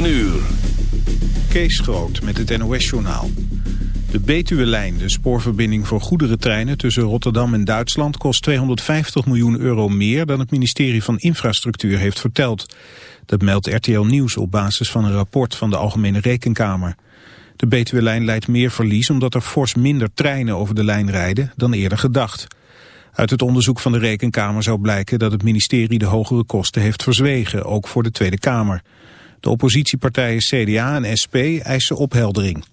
9 uur. Kees Groot met het NOS-journaal. De Betuwe-lijn, de spoorverbinding voor goederentreinen tussen Rotterdam en Duitsland, kost 250 miljoen euro meer dan het ministerie van Infrastructuur heeft verteld. Dat meldt RTL Nieuws op basis van een rapport van de Algemene Rekenkamer. De Betuwe-lijn leidt meer verlies omdat er fors minder treinen over de lijn rijden dan eerder gedacht. Uit het onderzoek van de Rekenkamer zou blijken dat het ministerie de hogere kosten heeft verzwegen, ook voor de Tweede Kamer. De oppositiepartijen CDA en SP eisen opheldering.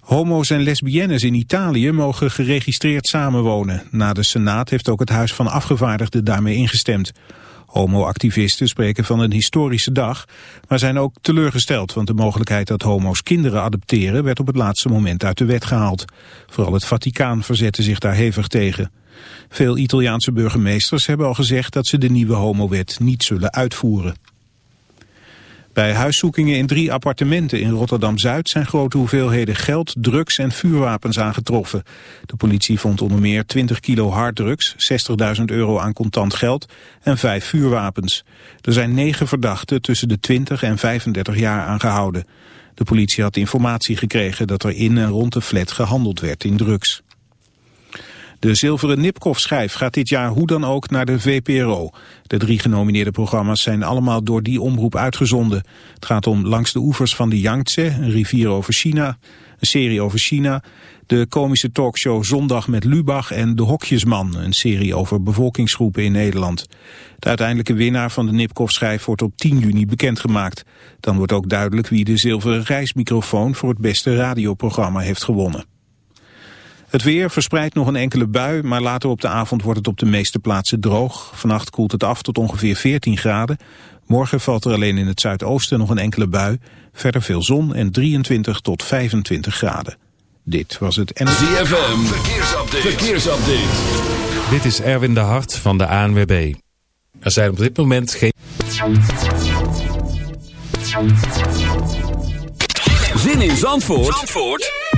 Homo's en lesbiennes in Italië mogen geregistreerd samenwonen. Na de Senaat heeft ook het Huis van Afgevaardigden daarmee ingestemd. Homo-activisten spreken van een historische dag, maar zijn ook teleurgesteld, want de mogelijkheid dat homo's kinderen adopteren werd op het laatste moment uit de wet gehaald. Vooral het Vaticaan verzette zich daar hevig tegen. Veel Italiaanse burgemeesters hebben al gezegd dat ze de nieuwe homowet niet zullen uitvoeren. Bij huiszoekingen in drie appartementen in Rotterdam-Zuid zijn grote hoeveelheden geld, drugs en vuurwapens aangetroffen. De politie vond onder meer 20 kilo harddrugs, 60.000 euro aan contant geld en vijf vuurwapens. Er zijn negen verdachten tussen de 20 en 35 jaar aangehouden. De politie had informatie gekregen dat er in en rond de flat gehandeld werd in drugs. De zilveren Nipkoff-schijf gaat dit jaar hoe dan ook naar de VPRO. De drie genomineerde programma's zijn allemaal door die omroep uitgezonden. Het gaat om Langs de oevers van de Yangtze, een rivier over China, een serie over China, de komische talkshow Zondag met Lubach en De Hokjesman, een serie over bevolkingsgroepen in Nederland. De uiteindelijke winnaar van de Nipkoff-schijf wordt op 10 juni bekendgemaakt. Dan wordt ook duidelijk wie de zilveren reismicrofoon voor het beste radioprogramma heeft gewonnen. Het weer verspreidt nog een enkele bui, maar later op de avond wordt het op de meeste plaatsen droog. Vannacht koelt het af tot ongeveer 14 graden. Morgen valt er alleen in het zuidoosten nog een enkele bui. Verder veel zon en 23 tot 25 graden. Dit was het ZFM, verkeersupdate. verkeersupdate. Dit is Erwin de Hart van de ANWB. Er zijn op dit moment geen... Zin in Zandvoort? Zandvoort?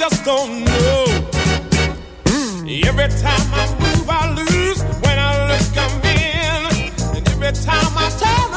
just don't know. Every time I move, I lose. When I look, I'm in. And every time I talk,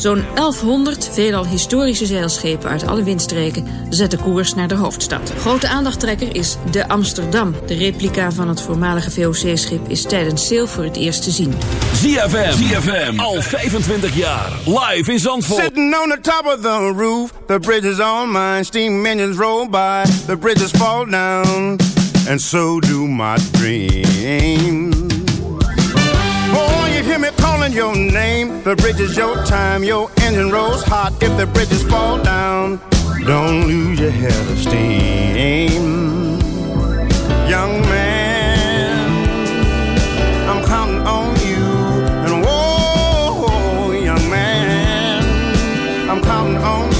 Zo'n 1100 veelal historische zeilschepen uit alle windstreken zetten koers naar de hoofdstad. Grote aandachttrekker is de Amsterdam. De replica van het voormalige VOC-schip is tijdens Sail voor het eerst te zien. ZFM. ZFM. Al 25 jaar. Live in Zandvoort. Sitting on the top of the roof, the bridge is on mine. Steam engines roll by, the bridges fall down. And so do my dreams. Calling your name. The bridge is your time, your engine rolls hot. If the bridges fall down, don't lose your head of steam. Young man, I'm counting on you. And whoa, young man, I'm counting on you.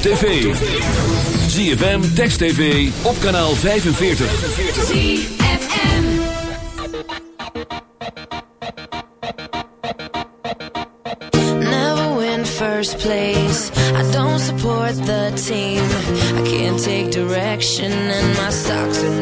op tv. ZFM, Text TV, op kanaal 45. ZFM. Never win first place. I don't support the team. I can't take direction, and my socks are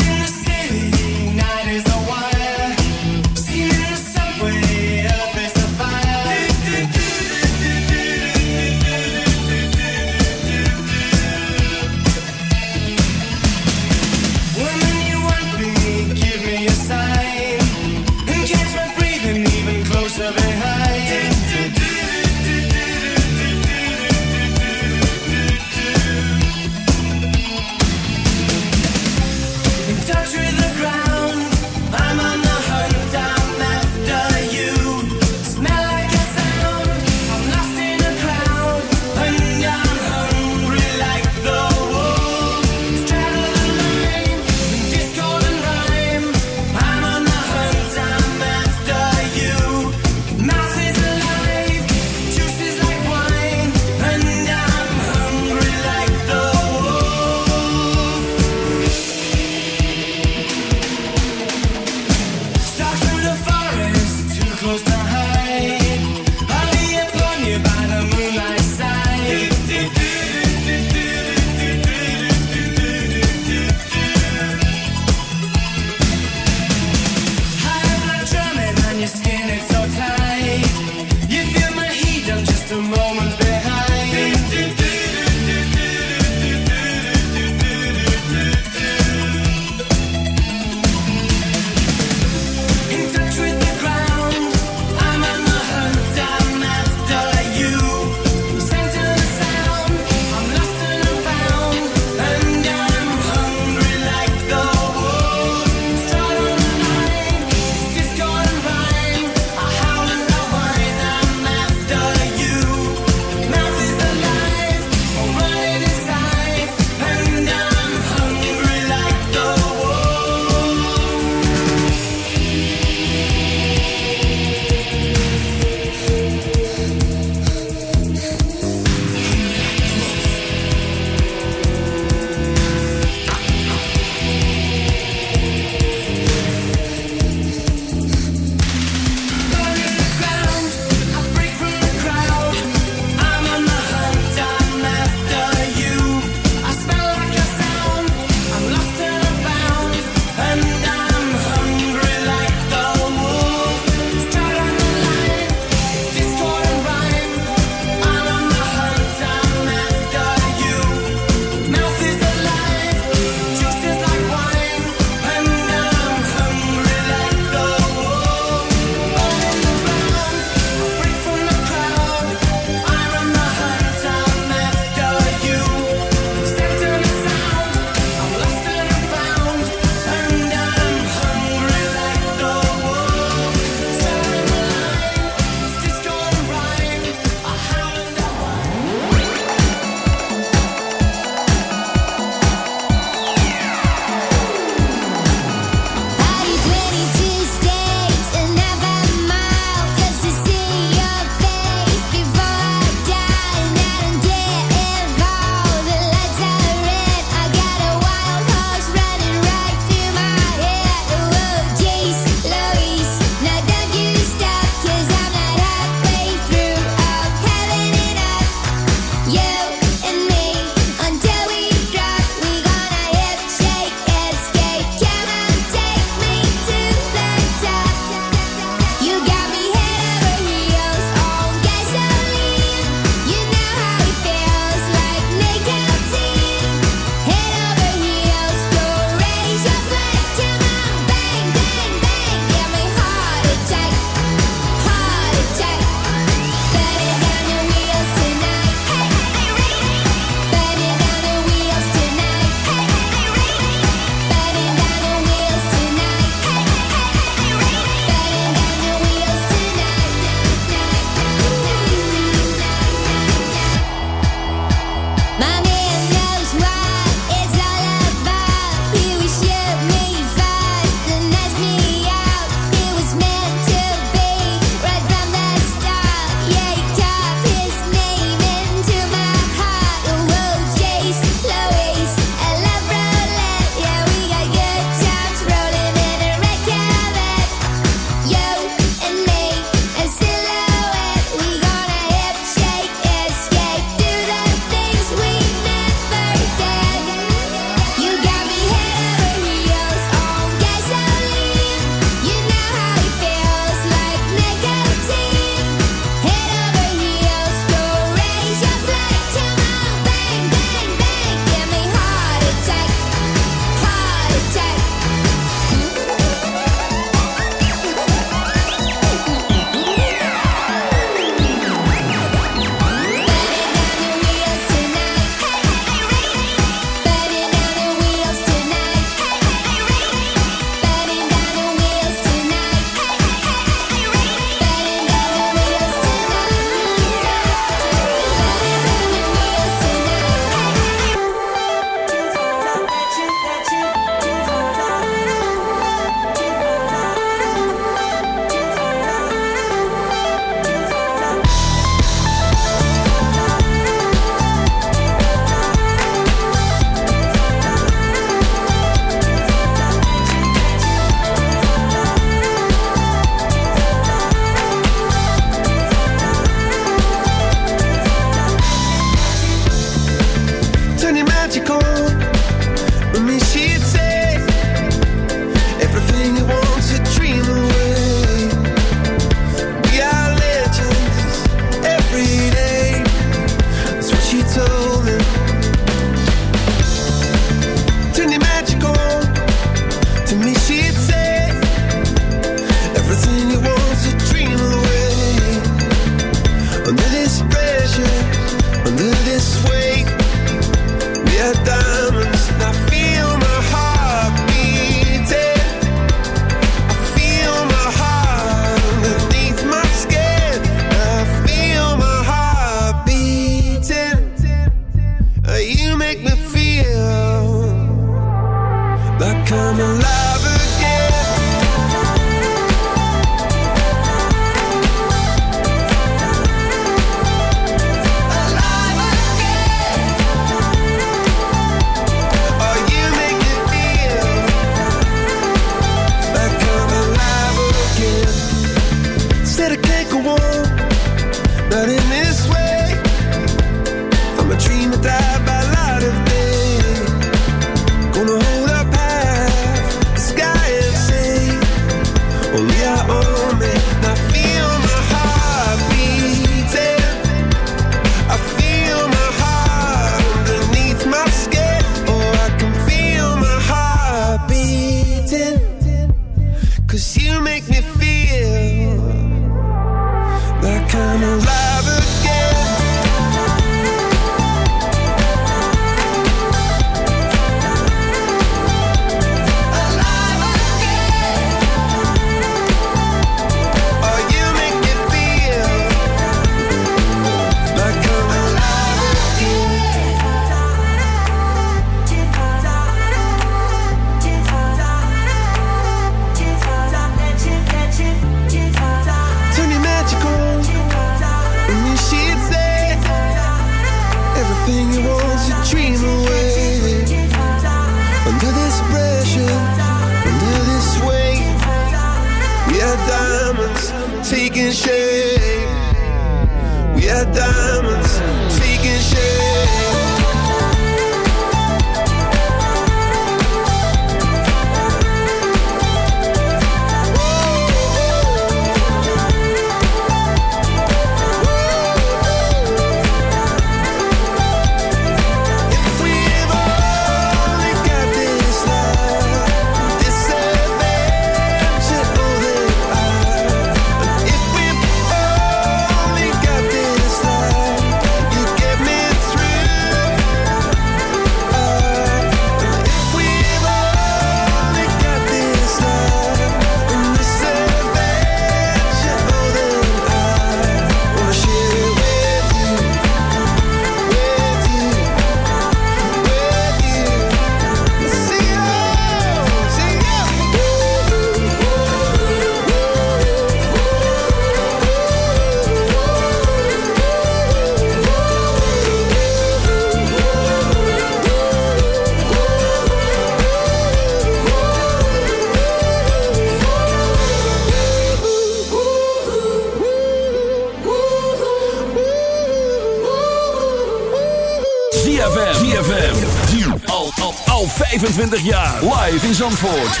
ZFM. ZFM. Al, al, al 25 jaar. Live in Zandvoort.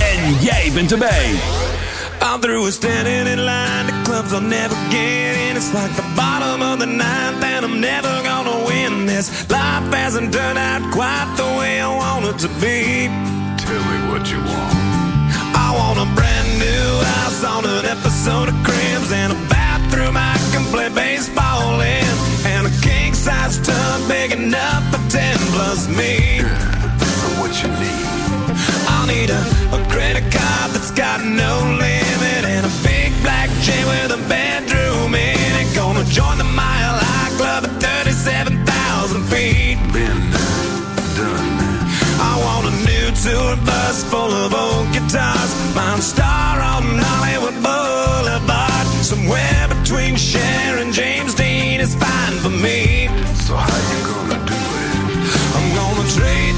En jij bent erbij. I'm through with standing in line. The clubs I'll never get in. It's like the bottom of the ninth, and I'm never gonna win this. Life hasn't turned out quite the way I want it to be. Tell me what you want. I want a brand new house on an episode of Cribs and a bathroom I can play baseball in, and a king size tub big enough for ten plus me. what you need? I'll need a, a credit card that's got no limit and a big black chain with a bedroom in it. Gonna join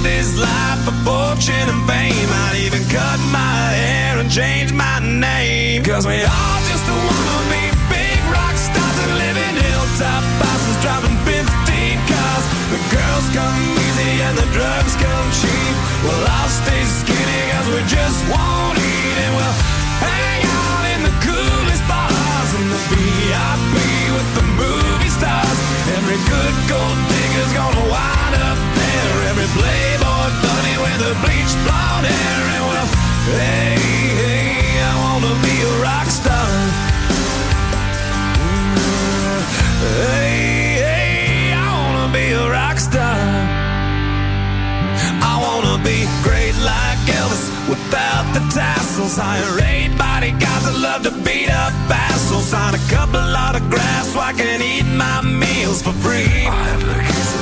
this life for fortune and fame. I'd even cut my hair and change my name. Cause we all just wanna be big rock stars and live in hilltop houses driving 15 cars. The girls come easy and the drugs come cheap. Well, I'll stay skinny cause we just won't eat and we'll hang with the bleached blonde hair. And well, hey, hey, I wanna be a rock star. Hey, hey, I wanna be a rock star. I wanna be great like Elvis without the tassels. Hire eight bodyguards that love to beat up assholes. Sign a couple autographs so I can eat my meals for free.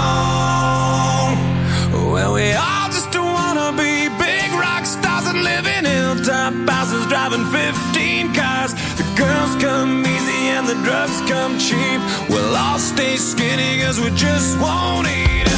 We all just wanna be big rock stars and live in hilltop houses driving 15 cars. The girls come easy and the drugs come cheap. We'll all stay skinny cause we just won't eat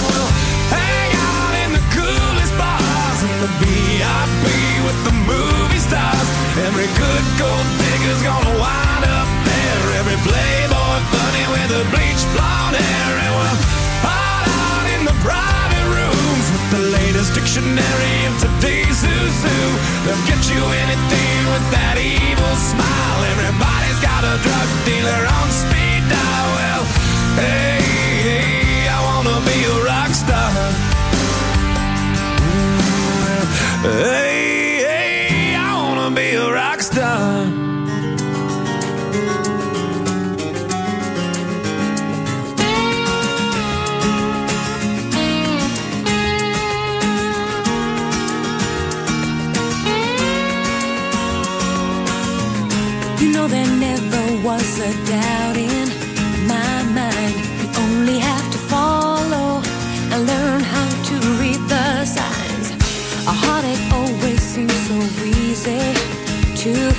They'll get you anything with that evil smile. Everybody's got a drug dealer on speed dial. Well, hey, hey I wanna be a rock star. Mm, Hey,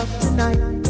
Tonight. the.